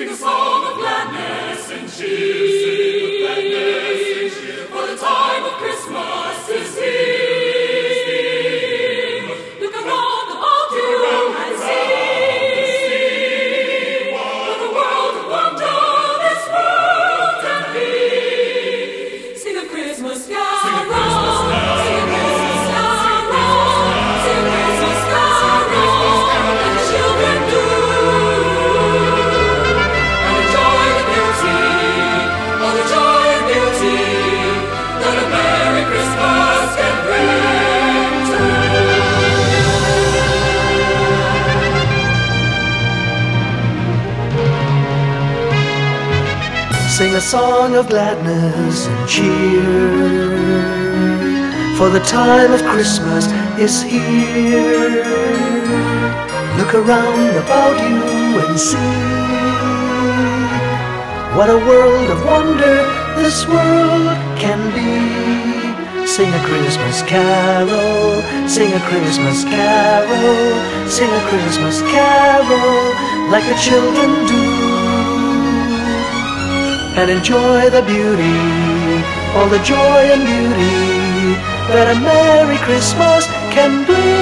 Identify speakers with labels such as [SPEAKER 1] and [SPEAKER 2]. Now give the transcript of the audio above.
[SPEAKER 1] Sing a song of gladness and cheer. Sing a
[SPEAKER 2] song of gladness and cheer. For the time of Christmas is here. Look around about you and see what a world of wonder this world can be. Sing a Christmas carol, sing a Christmas carol, sing a Christmas carol like the children do and enjoy the beauty, all the joy and beauty that a Merry Christmas can bring